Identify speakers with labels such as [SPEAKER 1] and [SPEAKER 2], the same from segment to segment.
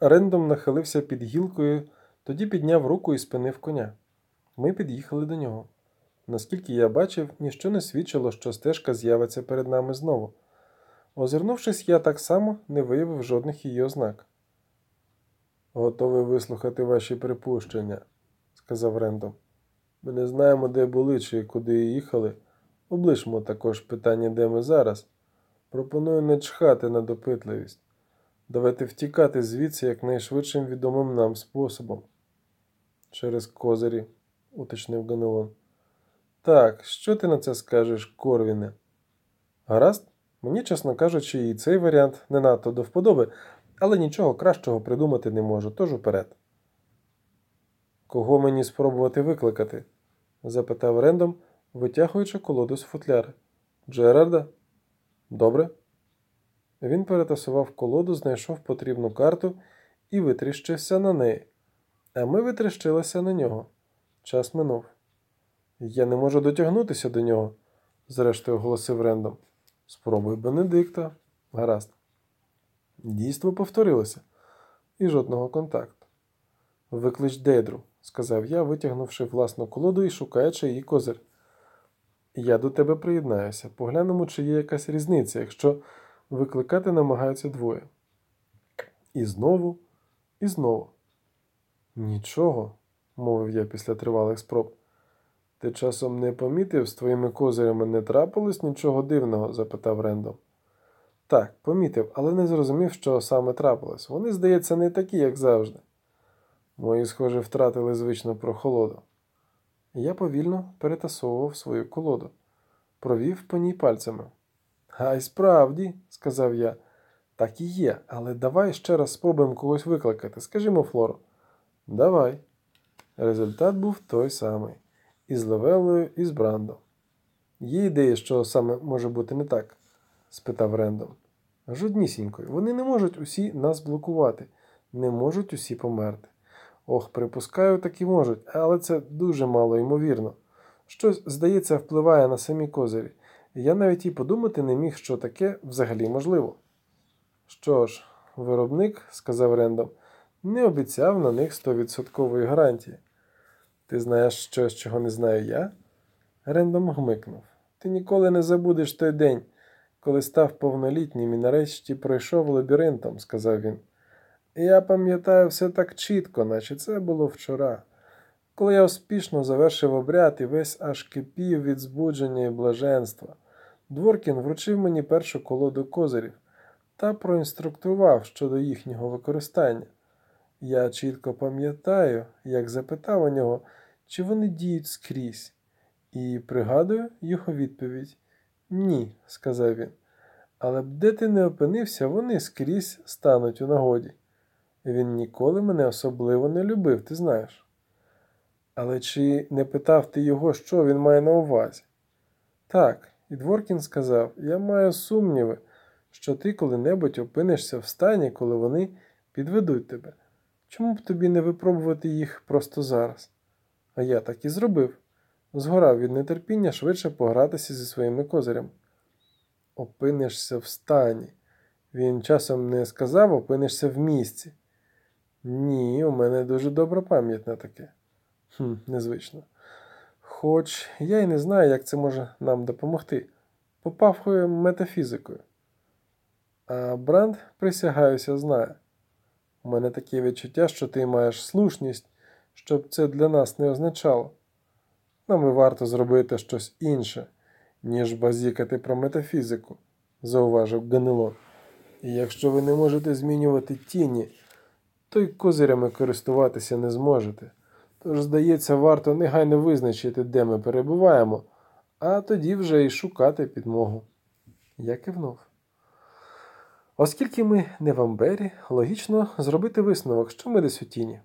[SPEAKER 1] Рендом нахилився під гілкою, тоді підняв руку і спинив коня. Ми під'їхали до нього. Наскільки я бачив, ніщо не свідчило, що стежка з'явиться перед нами знову. Озирнувшись, я так само не виявив жодних її ознак. Готовий вислухати ваші припущення, сказав Рендом. Ми не знаємо, де були чи куди їхали. Облишмо також питання, де ми зараз. Пропоную не чхати на допитливість. Давайте втікати звідси якнайшвидшим відомим нам способом. Через козирі, уточнив Ганелон. Так, що ти на це скажеш, Корвіне? Гаразд, мені, чесно кажучи, і цей варіант не надто до вподоби, але нічого кращого придумати не можу, тож уперед. Кого мені спробувати викликати? запитав Рендом, витягуючи колоду з футляри. Джерарда? Добре. Він перетасував колоду, знайшов потрібну карту і витріщився на неї. А ми витріщилися на нього. Час минув. Я не можу дотягнутися до нього, зрештою оголосив Рендом. Спробуй Бенедикта. Гаразд. Дійство повторилося, і жодного контакту. Виклич Дейдру, сказав я, витягнувши власну колоду і шукаючи її козир. Я до тебе приєднаюся. Поглянемо, чи є якась різниця, якщо викликати намагаються двоє. І знову, і знову. Нічого, мовив я після тривалих спроб. Ти часом не помітив, з твоїми козирями не трапилось нічого дивного? запитав Рендом. Так, помітив, але не зрозумів, що саме трапилось. Вони, здається, не такі, як завжди. Мої, схоже, втратили звичну прохолоду. Я повільно перетасовував свою колоду, провів по ній пальцями. А й справді, сказав я, так і є, але давай ще раз спробуємо когось викликати. Скажімо, Флору. Давай. Результат був той самий і з Левелою, і з Брандом. Є ідеї, що саме може бути не так? спитав Рендом. Жоднісінькою. Вони не можуть усі нас блокувати, не можуть усі померти. Ох, припускаю, так і можуть, але це дуже мало ймовірно. Щось, здається, впливає на самі козирі. Я навіть і подумати не міг, що таке взагалі можливо. Що ж, виробник, сказав Рендом, не обіцяв на них стовідсоткової гарантії. Ти знаєш щось, чого не знаю я? Рендом гмикнув. Ти ніколи не забудеш той день, коли став повнолітнім і нарешті пройшов лабіринтом, сказав він. Я пам'ятаю все так чітко, наче це було вчора. Коли я успішно завершив обряд і весь аж кипів від збудження і блаженства, Дворкін вручив мені першу колоду козирів та проінструктував щодо їхнього використання. Я чітко пам'ятаю, як запитав у нього, чи вони діють скрізь, і пригадую його відповідь Ні, сказав він. Але б де ти не опинився, вони скрізь стануть у нагоді. Він ніколи мене особливо не любив, ти знаєш. Але чи не питав ти його, що він має на увазі? Так, і Дворкін сказав: Я маю сумніви, що ти коли-небудь опинишся в стані, коли вони підведуть тебе. Чому б тобі не випробувати їх просто зараз? А я так і зробив. Згорав від нетерпіння швидше погратися зі своїми козирями. Опинишся в стані. Він часом не сказав, опинишся в місці. Ні, у мене дуже добра пам'ять на таке. Хм, Незвично. Хоч я й не знаю, як це може нам допомогти. Попахує метафізикою. А Бранд, присягаюся, знає. У мене таке відчуття, що ти маєш слушність, щоб це для нас не означало. Нам і варто зробити щось інше, ніж базікати про метафізику, зауважив Ганелон. І якщо ви не можете змінювати тіні, то й козирями користуватися не зможете. Тож, здається, варто негайно визначити, де ми перебуваємо, а тоді вже й шукати підмогу. Я кивнув. Оскільки ми не в Амбері, логічно зробити висновок, що ми десь у тіні.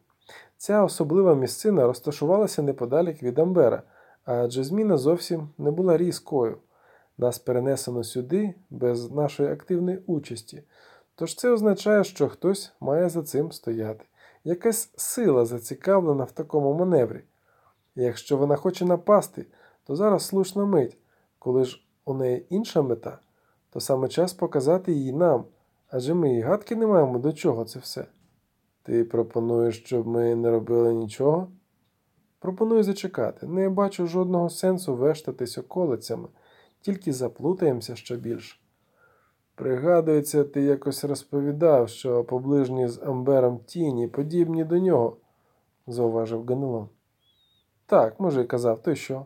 [SPEAKER 1] Ця особлива місцина розташувалася неподалік від Амбера, адже зміна зовсім не була різкою. Нас перенесено сюди без нашої активної участі. Тож це означає, що хтось має за цим стояти. Якась сила зацікавлена в такому маневрі. І якщо вона хоче напасти, то зараз слушна мить, коли ж у неї інша мета, то саме час показати її нам, адже ми і гадки не маємо до чого це все. Ти пропонуєш, щоб ми не робили нічого? Пропоную зачекати. Не бачу жодного сенсу вештатись околицями, тільки заплутаємося ще більше. Пригадується, ти якось розповідав, що поближні з Амбером тіні подібні до нього, зауважив Ганелон. Так, може, й казав, то що?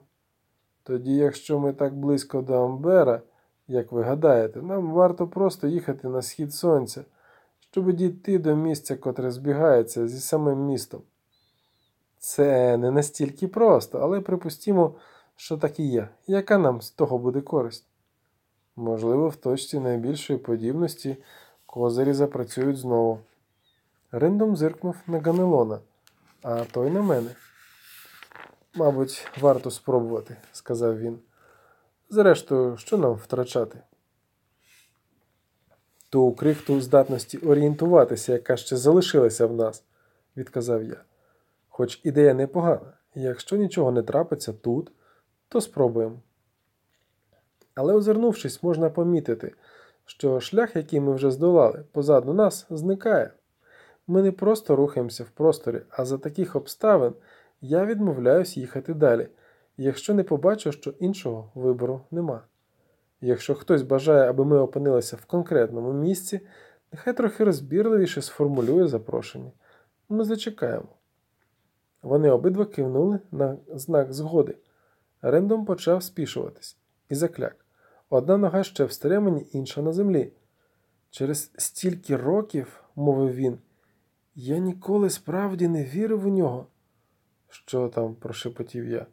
[SPEAKER 1] Тоді, якщо ми так близько до Амбера, як ви гадаєте, нам варто просто їхати на схід сонця, щоб дійти до місця, котре збігається зі самим містом. Це не настільки просто, але припустімо, що так і є. Яка нам з того буде користь? Можливо, в точці найбільшої подібності козирі запрацюють знову. Риндом зиркнув на Ганелона, а той на мене. Мабуть, варто спробувати, сказав він. Зрештою, що нам втрачати? Ту крихту здатності орієнтуватися, яка ще залишилася в нас, відказав я. Хоч ідея непогана, якщо нічого не трапиться тут, то спробуємо. Але озирнувшись, можна помітити, що шлях, який ми вже здолали, позаду нас, зникає. Ми не просто рухаємося в просторі, а за таких обставин я відмовляюсь їхати далі, якщо не побачу, що іншого вибору нема. Якщо хтось бажає, аби ми опинилися в конкретному місці, нехай трохи розбірливіше сформулює запрошення. Ми зачекаємо. Вони обидва кивнули на знак згоди. Рендом почав спішуватись і закляк. Одна нога ще в стремені, інша на землі. Через стільки років, мовив він, я ніколи справді не вірив у нього. Що там? прошепотів я.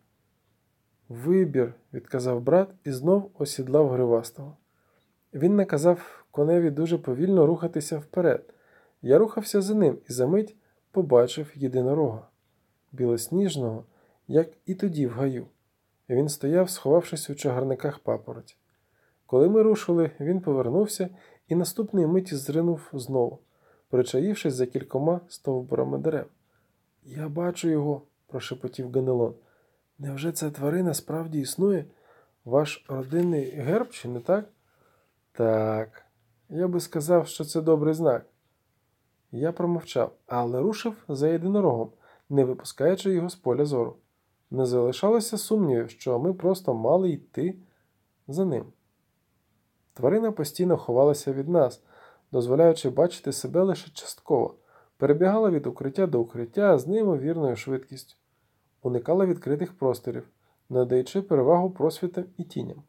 [SPEAKER 1] Вибір, відказав брат і знов осідлав гривастого. Він наказав коневі дуже повільно рухатися вперед. Я рухався за ним і за мить побачив єдинорога, білосніжного, як і тоді в гаю. Він стояв, сховавшись у чагарниках папороті. Коли ми рушили, він повернувся і наступної миті зринув знову, причаївшись за кількома стовбурами дерев. Я бачу його, прошепотів Ганелон. Невже ця тварина справді існує? Ваш родинний герб, чи не так? Так, я би сказав, що це добрий знак. Я промовчав, але рушив за єдинорогом, не випускаючи його з поля зору. Не залишалося сумнівів, що ми просто мали йти за ним. Тварина постійно ховалася від нас, дозволяючи бачити себе лише частково, перебігала від укриття до укриття з неймовірною швидкістю, уникала відкритих просторів, надаючи перевагу просвітам і тіням.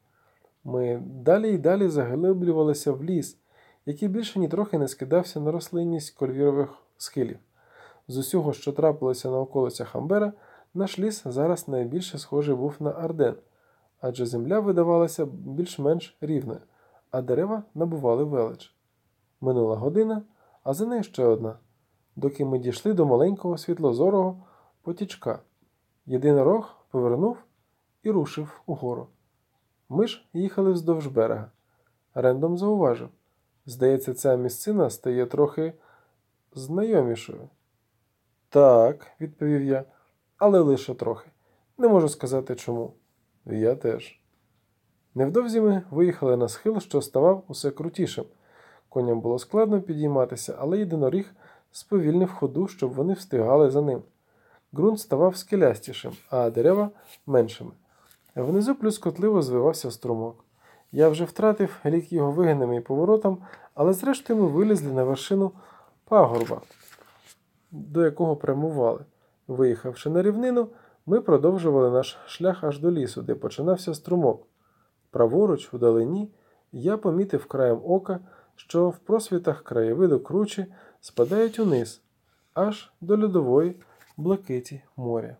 [SPEAKER 1] Ми далі й далі заглиблювалися в ліс, який більше нітрохи не скидався на рослинність кольвірових схилів. З усього, що трапилося на околицях Амбера, наш ліс зараз найбільше схожий був на Арден, адже земля видавалася більш-менш рівною, а дерева набували велич. Минула година, а за нею ще одна, доки ми дійшли до маленького світлозорого потічка. Єдинорог повернув і рушив угору. Ми ж їхали вздовж берега. Рендом зауважив. Здається, ця місцина стає трохи знайомішою. Так, відповів я, але лише трохи. Не можу сказати чому. Я теж. Невдовзі ми виїхали на схил, що ставав усе крутішим. Коням було складно підійматися, але єдиноріг сповільнив ходу, щоб вони встигали за ним. Ґрунт ставав скелястішим, а дерева меншими. Внизу плюскотливо звивався струмок. Я вже втратив рік його вигинами і поворотом, але зрештою ми вилізли на вершину пагорба, до якого прямували. Виїхавши на рівнину, ми продовжували наш шлях аж до лісу, де починався струмок. Праворуч, вдалині, я помітив краєм ока, що в просвітах краєвиду кручі спадають униз, аж до льодової блакиті моря.